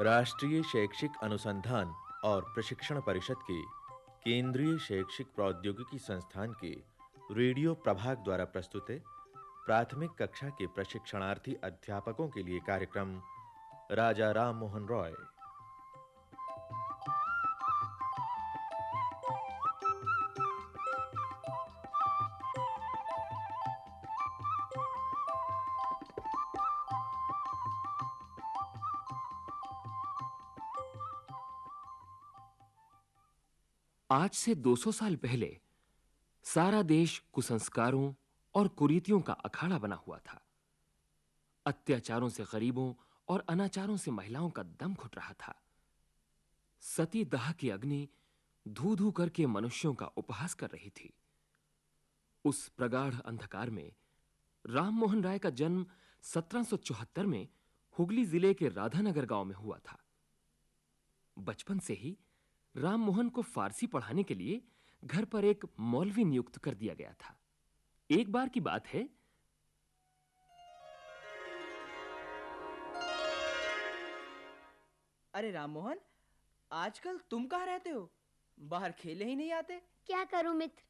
राष्ट्रीय शैक्षिक अनुसंधान और प्रशिक्षण परिषद के केंद्रीय शैक्षिक प्रौद्योगिकी संस्थान के रेडियो प्रभाग द्वारा प्रस्तुत है प्राथमिक कक्षा के प्रशिक्षणार्थी अध्यापकों के लिए कार्यक्रम राजा राम मोहन रॉय। आज से 200 साल पहले सारा देश कुसंस्कारों और कुरीतियों का अखाड़ा बना हुआ था। अत्याचारों से गरीबों और अनाचारों से महिलाओं का दम घुट रहा था। सती दाह की अग्नि धू-धू करके मनुष्यों का उपहास कर रही थी। उस प्रगाढ़ अंधकार में राममोहन राय का जन्म 1774 में हुगली ज़िले के राधानगर गाँव में हुआ था। बचपन से ही राममोहन को फारसी पढ़ाने के लिए घर पर एक मौलवी नियुक्त कर दिया गया था। एक बार की बात है। अरे राममोहन आजकल तुम कहाँ रहते हो? बाहर खेले ही नहीं आते। क्या करूँ मित्र?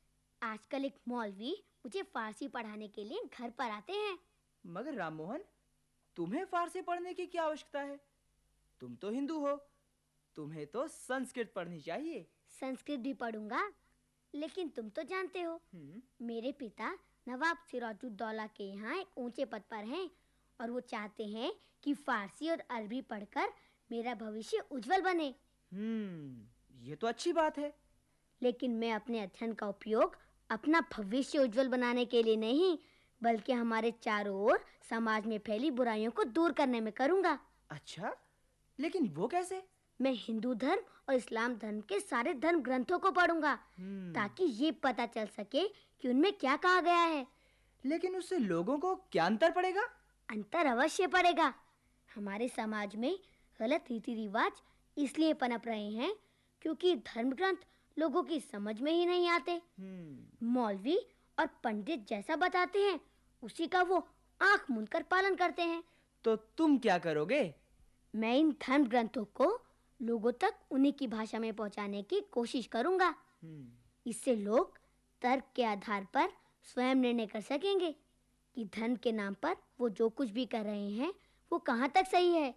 आजकल एक मौलवी मुझे फारसी पढ़ाने के लिए घर पर आते हैं। मगर राममोहन तुम्हें फारसी पढ़ने की क्या आवश्यकता है? तुम तो हिंदू हो तुम्हें तो संस्कृत पढ़नी चाहिए। संस्कृत भी पढ़ूँगा लेकिन तुम तो जानते हो। हम्म, मेरे पिता नवाब सिराजुद्दौला के यहाँ एक ऊँचे पद पर हैं और वो चाहते हैं कि फारसी और अरबी पढ़कर मेरा भविष्य उज्जवल बने। हम्म ये तो अच्छी बात है। लेकिन मैं अपने अध्ययन का उपयोग अपना भविष्य उज्जवल बनाने के लिए नहीं बल्कि हमारे चारों ओर समाज में फैली बुराइयों को दूर करने में करूँगा। अच्छा लेकिन वो कैसे? मैं हिंदू धर्म और इस्लाम धर्म के सारे धर्म ग्रंथों को पढ़ूँगा हम्म, ताकि ये पता चल सके कि उनमें क्या कहा गया है। लेकिन उससे लोगों को क्या अंतर पड़ेगा? अंतर अवश्य पड़ेगा। हमारे समाज में गलत रीति रिवाज इसलिए पनप रहे हैं क्योंकि धर्म ग्रंथ लोगों की समझ में ही नहीं आते। हम्म, मौलवी और पंडित जैसा बताते हैं उसी का वो आँख मूंद कर पालन करते हैं। तो तुम क्या करोगे? मैं इन धर्म ग्रंथों को लोगों तक उन्हीं की भाषा में पहुँचाने की कोशिश करूँगा। हम्म, इससे लोग तर्क के आधार पर स्वयं निर्णय कर सकेंगे कि धर्म के नाम पर वो जो कुछ भी कर रहे हैं वो कहाँ तक सही है।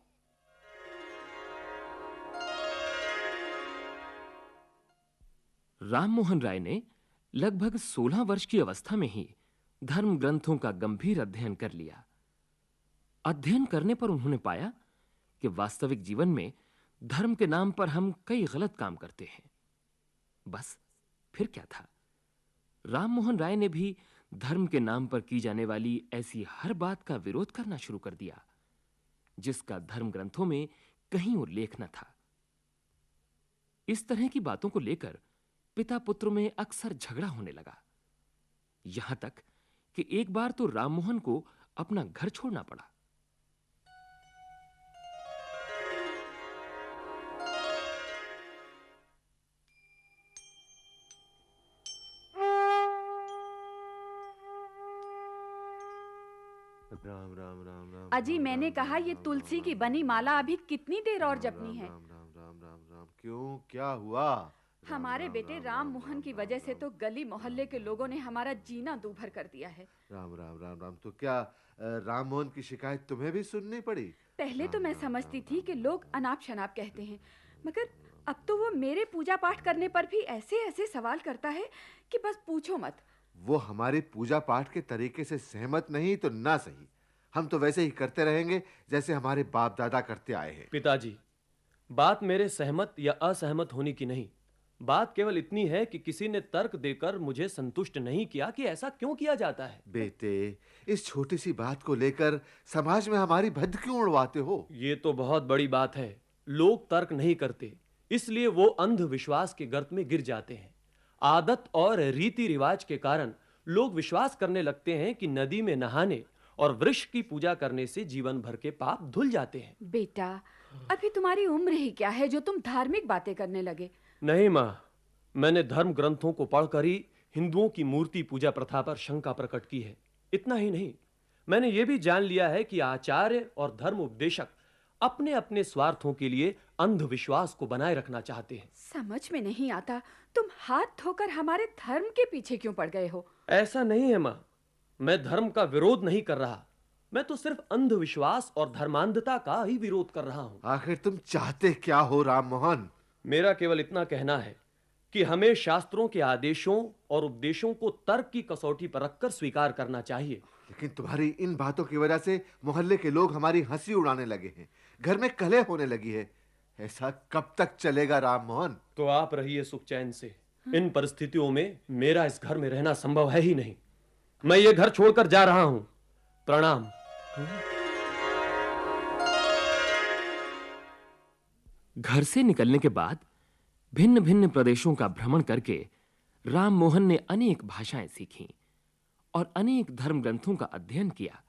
राममोहन राय ने लगभग 16 वर्ष की अवस्था में ही धर्म ग्रंथों का गंभीर अध्ययन कर लिया। अध्ययन करने पर उन्होंने पाया कि वास्तविक जीवन में धर्म के नाम पर हम कई गलत काम करते हैं। बस, फिर क्या था? राममोहन राय ने भी धर्म के नाम पर की जाने वाली ऐसी हर बात का विरोध करना शुरू कर दिया, जिसका धर्म ग्रंथों में कहीं उल्लेख न था। इस तरह की बातों को लेकर पिता पुत्र में अक्सर झगड़ा होने लगा। यहाँ तक कि एक बार तो राममोहन को अपना घर छोड़ना पड़ा। अजी मैंने कहा ये तुलसी की बनी माला अभी कितनी देर और जपनी है? राम राम राम राम राम क्यों? क्या हुआ? हमारे बेटे राम, मोहन की वजह से तो गली मोहल्ले के लोगों ने हमारा जीना दूभर कर दिया है। राम राम राम राम तो क्या राम मोहन की शिकायत तुम्हें भी सुननी पड़ी? पहले तो मैं समझती थी कि लोग अनाप शनाप कहते हैं मगर अब तो वो मेरे पूजा पाठ करने पर भी ऐसे ऐसे सवाल करता है कि बस पूछो मत। वो हमारे पूजा पाठ के तरीके से सहमत नहीं तो ना सही। हम तो वैसे ही करते रहेंगे जैसे हमारे बाप दादा करते आए हैं। पिताजी बात मेरे सहमत या असहमत होने की नहीं। बात केवल इतनी है कि किसी ने तर्क देकर मुझे संतुष्ट नहीं किया कि ऐसा क्यों किया जाता है। बेटे इस छोटी सी बात को लेकर समाज में हमारी भद्द क्यों उड़वाते हो? ये तो बहुत बड़ी बात है। लोग तर्क नहीं करते इसलिए वो अंधविश्वास के गर्त में गिर जाते हैं। आदत और रीति रिवाज के कारण लोग विश्वास करने लगते हैं कि नदी में नहाने और वृक्ष की पूजा करने से जीवन भर के पाप धुल जाते हैं। बेटा अभी तुम्हारी उम्र ही क्या है जो तुम धार्मिक बातें करने लगे? नहीं माँ मैंने धर्म ग्रंथों को पढ़कर ही हिंदुओं की मूर्ति पूजा प्रथा पर शंका प्रकट की है। इतना ही नहीं मैंने ये भी जान लिया है कि आचार्य और धर्म उपदेशक अपने अपने स्वार्थों के लिए अंधविश्वास को बनाए रखना चाहते हैं। समझ में नहीं आता तुम हाथ धोकर हमारे धर्म के पीछे क्यों पड़ गए हो? ऐसा नहीं है माँ मैं धर्म का विरोध नहीं कर रहा। मैं तो सिर्फ़ अंधविश्वास और धर्मांधता का ही विरोध कर रहा हूँ। आखिर तुम चाहते क्या हो राम मोहन? मेरा केवल इतना कहना है कि हमें शास्त्रों के आदेशों और उपदेशों को तर्क की कसौटी पर रखकर स्वीकार करना चाहिए। लेकिन तुम्हारी इन बातों की वजह से मोहल्ले के लोग हमारी हँसी उड़ाने लगे हैं। घर में कलह होने लगी है। ऐसा कब तक चलेगा राम मोहन? तो आप रहिए सुख चैन से। इन परिस्थितियों में मेरा इस घर में रहना संभव है ही नहीं। मैं ये घर छोड़कर जा रहा हूँ। प्रणाम। घर से निकलने के बाद भिन्न-भिन्न प्रदेशों का भ्रमण करके राम मोहन ने अनेक भाषाएँ सीखीं और अनेक धर्म ग्रंथों का अध्ययन किया।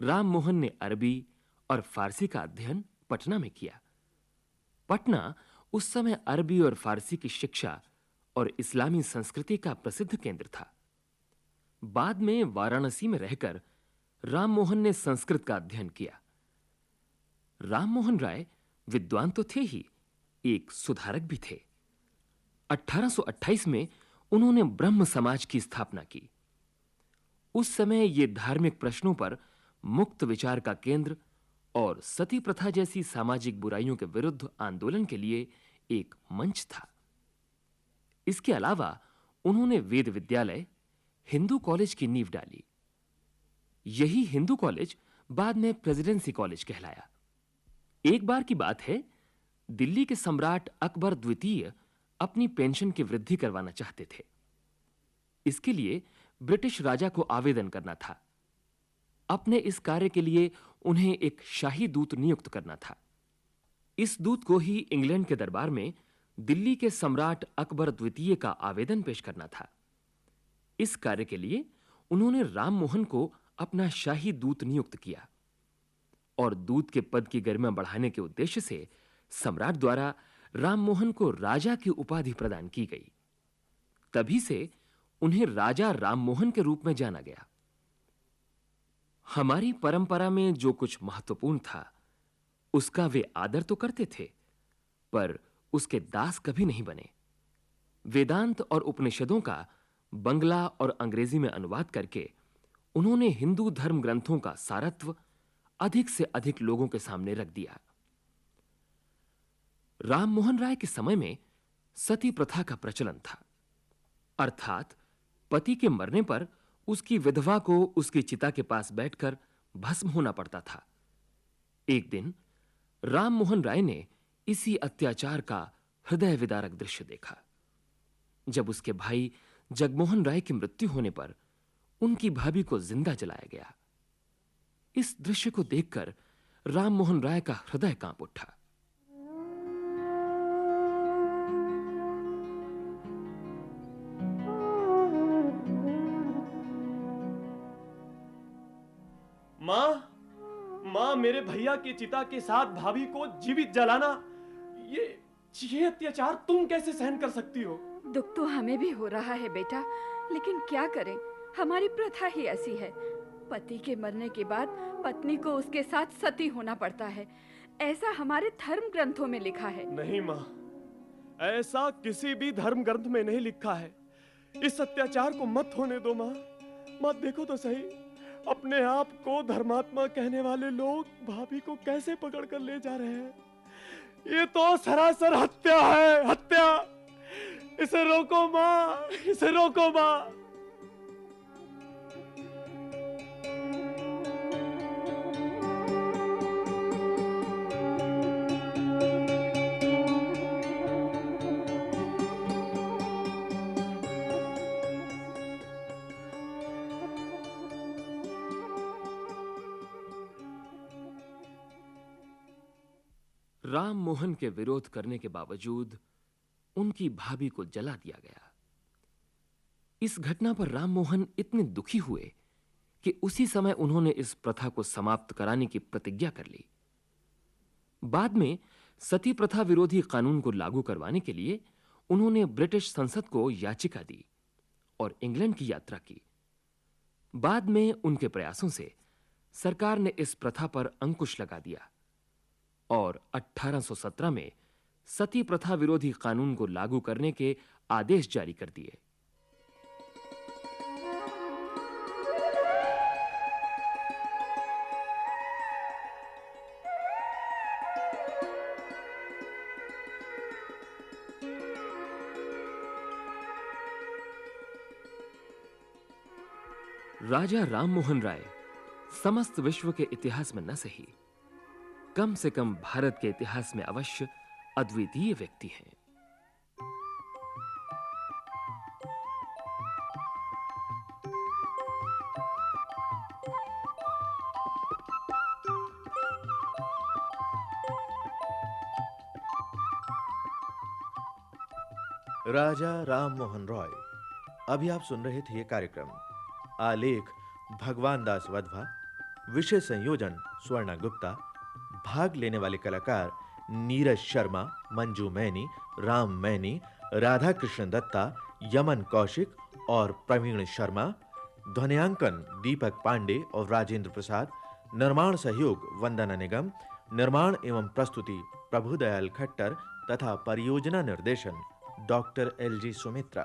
राम मोहन ने अरबी और फारसी का अध्ययन पटना में किया। पटना उस समय अरबी और फारसी की शिक्षा और इस्लामी संस्कृति का प्रसिद्ध केंद्र था। बाद में वाराणसी में रहकर राममोहन ने संस्कृत का अध्ययन किया। राममोहन राय विद्वान तो थे ही, एक सुधारक भी थे। 1828 में उन्होंने ब्रह्म समाज की स्थापना की। उस समय ये धार्मिक प्रश्नों पर मुक्त विचार का केंद्र और सती प्रथा जैसी सामाजिक बुराइयों के विरुद्ध आंदोलन के लिए एक मंच था। इसके अलावा उन्होंने वेद विद्यालय हिंदू कॉलेज की नींव डाली। यही हिंदू कॉलेज बाद में प्रेसिडेंसी कॉलेज कहलाया। एक बार की बात है, दिल्ली के सम्राट अकबर द्वितीय अपनी पेंशन की वृद्धि करवाना चाहते थे। इसके लिए ब्रिटिश राजा को आवेदन करना था। अपने इस कार्य के लिए उन्हें एक शाही दूत नियुक्त करना था। इस दूत को ही इंग्लैंड के दरबार में दिल्ली के सम्राट अकबर द्वितीय का आवेदन पेश करना था। इस कार्य के लिए उन्होंने राम मोहन को अपना शाही दूत नियुक्त किया और दूत के पद की गरिमा बढ़ाने के उद्देश्य से सम्राट द्वारा राम मोहन को राजा की उपाधि प्रदान की गई। तभी से उन्हें राजा राम मोहन के रूप में जाना गया। हमारी परंपरा में जो कुछ महत्वपूर्ण था, उसका वे आदर तो करते थे, पर उसके दास कभी नहीं बने। वेदांत और उपनिषदों का बंगला और अंग्रेज़ी में अनुवाद करके उन्होंने हिंदू धर्म ग्रंथों का सारत्व अधिक से अधिक लोगों के सामने रख दिया। राम मोहन राय के समय में सती प्रथा का प्रचलन था। अर्थात पति के मरने पर उसकी विधवा को उसकी चिता के पास बैठकर भस्म होना पड़ता था। एक दिन राम मोहन राय ने इसी अत्याचार का हृदय विदारक दृश्य देखा। जब उसके भाई जगमोहन राय की मृत्यु होने पर उनकी भाभी को ज़िंदा जलाया गया। इस दृश्य को देखकर राममोहन राय का हृदय काँप उठा। माँ माँ, मेरे भैया की चिता के साथ भाभी को जीवित जलाना, ये ये अत्याचार तुम कैसे सहन कर सकती हो? दुख तो हमें भी हो रहा है बेटा, लेकिन क्या करें? हमारी प्रथा ही ऐसी है। पति के मरने के बाद पत्नी को उसके साथ सती होना पड़ता है। ऐसा हमारे धर्म ग्रंथों में लिखा है। नहीं माँ, ऐसा किसी भी धर्म ग्रंथ में नहीं लिखा है। इस अत्याचार को मत होने दो माँ। मत देखो तो सही। अपने आप को धर्मात्मा कहने वाले लोग भाभी को कैसे पकड़ कर ले जा रहे हैं? ये तो सरासर हत्या है, हत्या। इसे रोको माँ इसे रोको माँ। राम मोहन के विरोध करने के बावजूद उनकी भाभी को जला दिया गया। इस घटना पर राममोहन इतने दुखी हुए कि उसी समय उन्होंने इस प्रथा को समाप्त कराने की प्रतिज्ञा कर ली। बाद में सती प्रथा विरोधी कानून को लागू करवाने के लिए उन्होंने ब्रिटिश संसद को याचिका दी और इंग्लैंड की यात्रा की। बाद में उनके प्रयासों से सरकार ने इस प्रथा पर अंकुश लगा दिया और 1817 में सती प्रथा विरोधी कानून को लागू करने के आदेश जारी कर दिए। राजा राममोहन राय समस्त विश्व के इतिहास में न सही। कम से कम भारत के इतिहास में अवश्य अद्वितीय व्यक्ति हैं। राजा राम मोहन रॉय, अभी आप सुन रहे थे कार्यक्रम। आलेख, भगवान दास वधवा, विषय संयोजन, स्वर्णा गुप्ता, भाग लेने वाले कलाकार नीरज शर्मा, मंजू मैनी, राम मैनी राधा कृष्ण दत्ता, यमन कौशिक और प्रवीण शर्मा, ध्वनियांकन दीपक पांडे और राजेंद्र प्रसाद, निर्माण सहयोग वंदना निगम, निर्माण एवं प्रस्तुति प्रभुदयाल खट्टर तथा परियोजना निर्देशन डॉक्टर एल जी सुमित्रा।